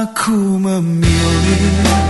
Aku memilih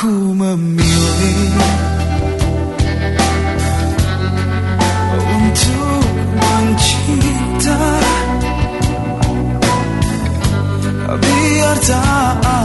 ku memilih Untuk mencinta Biar tak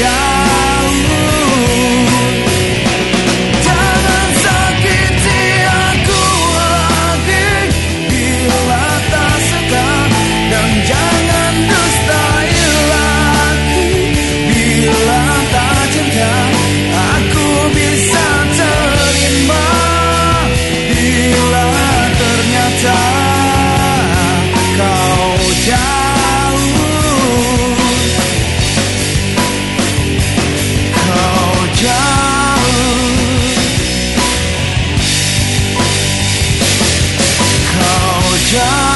Yeah. 자.